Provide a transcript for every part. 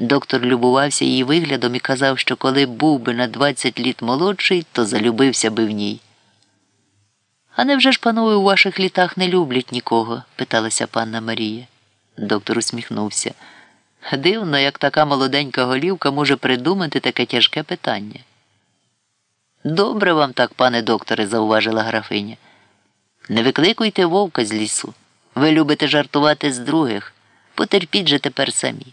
Доктор любувався її виглядом і казав, що коли був би на 20 літ молодший, то залюбився би в ній. А невже ж, панове, у ваших літах не люблять нікого? питалася панна Марія. Доктор усміхнувся. Дивно, як така молоденька голівка може придумати таке тяжке питання. Добре вам так, пане докторе, зауважила графиня. Не викликуйте вовка з лісу. Ви любите жартувати з других. Потерпіть же тепер самі.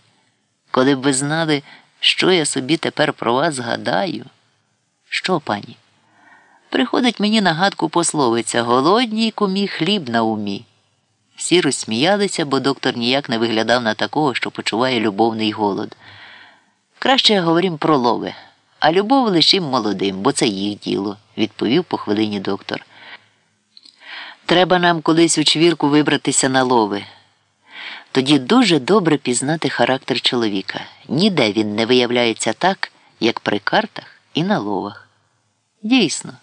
Коли б ви знали, що я собі тепер про вас згадаю. Що, пані? Приходить мені на гадку пословиця голодній кумі хліб на умі. Всі розсміялися, бо доктор ніяк не виглядав на такого, що почуває любовний голод. Краще говорім про лови, а любов лишим молодим, бо це їх діло, відповів по хвилині доктор. Треба нам колись у чвірку вибратися на лови. Тоді дуже добре пізнати характер чоловіка. Ніде він не виявляється так, як при картах і на ловах. Дійсно,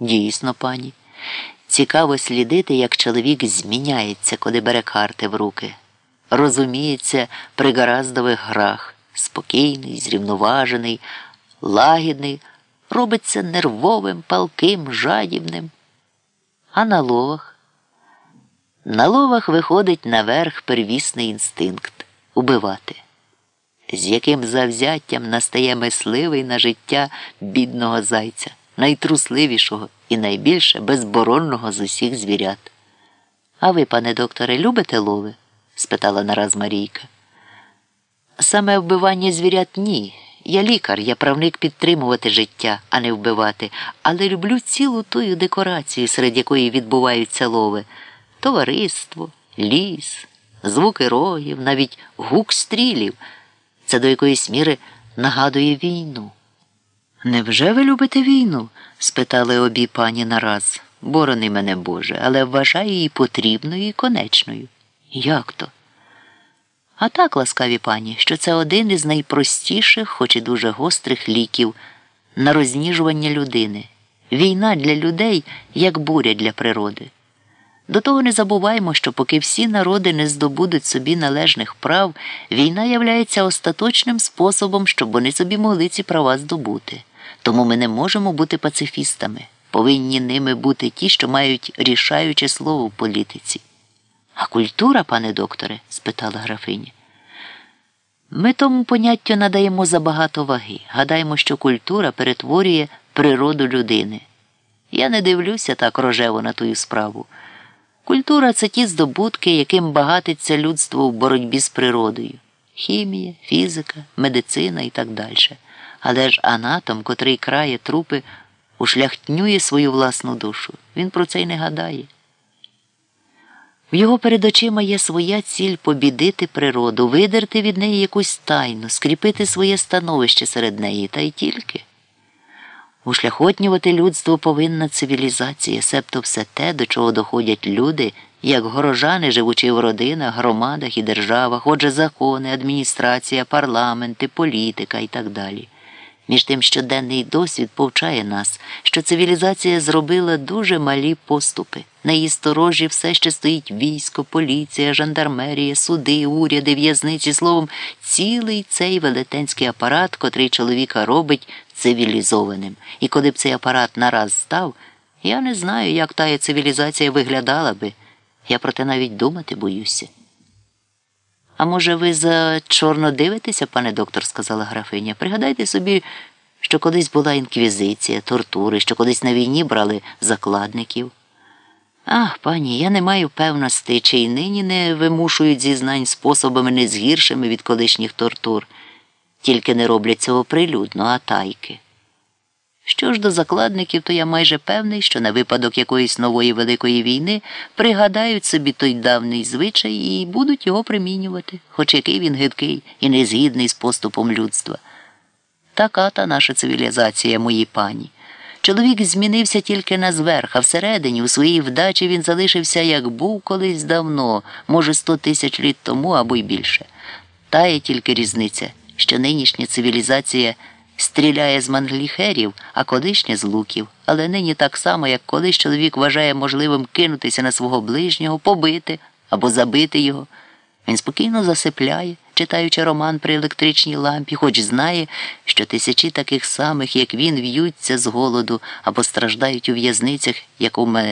дійсно, пані. Цікаво слідити, як чоловік зміняється, коли бере карти в руки, розуміється при гараздових грах, спокійний, зрівноважений, лагідний, робиться нервовим, палким, жадібним. А на ловах? На ловах виходить наверх первісний інстинкт убивати, з яким завзяттям настає мисливий на життя бідного зайця, найтрусливішого і найбільше безборонного з усіх звірят. А ви, пане докторе, любите лови? спитала нараз Марійка. Саме вбивання звірят ні. Я лікар, я правник підтримувати життя, а не вбивати, але люблю цілу тую декорацію, серед якої відбуваються лови товариство, ліс, звуки рогів, навіть гук стрілів. Це до якоїсь міри нагадує війну. Невже ви любите війну? спитали обі пані нараз. Борони мене Боже, але вважаю її потрібною і конечною. Як то? А так, ласкаві пані, що це один із найпростіших, хоч і дуже гострих ліків на розніжування людини. Війна для людей як буря для природи. До того не забуваймо, що поки всі народи не здобудуть собі належних прав, війна являється остаточним способом, щоб вони собі могли ці права здобути. Тому ми не можемо бути пацифістами. Повинні ними бути ті, що мають рішаюче слово в політиці. А культура, пане докторе? спитала графиня. Ми тому поняттю надаємо забагато ваги. Гадаємо, що культура перетворює природу людини. Я не дивлюся так рожево на тую справу. Культура це ті здобутки, яким багатиться людство в боротьбі з природою хімія, фізика, медицина і так далі. Але ж анатом, котрий крає трупи, ушляхтнює свою власну душу. Він про це й не гадає. В його перед очима є своя ціль побідити природу, видерти від неї якусь тайну, скріпити своє становище серед неї, та й тільки. Ушляхотнювати людство повинна цивілізація, себто все те, до чого доходять люди, як горожани, живучи в родинах, громадах і державах, отже, закони, адміністрація, парламенти, політика і так далі. Між тим щоденний досвід повчає нас, що цивілізація зробила дуже малі поступи. На її сторожі все ще стоїть військо, поліція, жандармерія, суди, уряди, в'язниці, словом, цілий цей велетенський апарат, котрий чоловіка робить цивілізованим. І коли б цей апарат нараз став, я не знаю, як тая цивілізація виглядала би. Я про те навіть думати боюся. А може, ви за чорно дивитеся, пане доктор, сказала графиня. Пригадайте собі, що колись була інквізиція, тортури, що колись на війні брали закладників. Ах, пані, я не маю певності, чи й нині не вимушують зізнань способами не згіршими від колишніх тортур, тільки не роблять цього прилюдно, а тайки. Що ж до закладників, то я майже певний, що на випадок якоїсь нової великої війни пригадають собі той давний звичай і будуть його примінювати, хоч який він гидкий і незгідний з поступом людства. Така та наша цивілізація, мої пані. Чоловік змінився тільки на зверх, а всередині, у своїй вдачі він залишився, як був колись давно, може, сто тисяч літ тому або й більше. Та є тільки різниця, що нинішня цивілізація стріляє з мангліхерів, а колишня з луків. Але нині так само, як колись чоловік вважає можливим кинутися на свого ближнього, побити або забити його. Він спокійно засипляє. читаючи роман при електричній лампі, хоч знає, що тисячі таких самих, як він, в'ються з голоду або страждають у в'язницях, як у мене.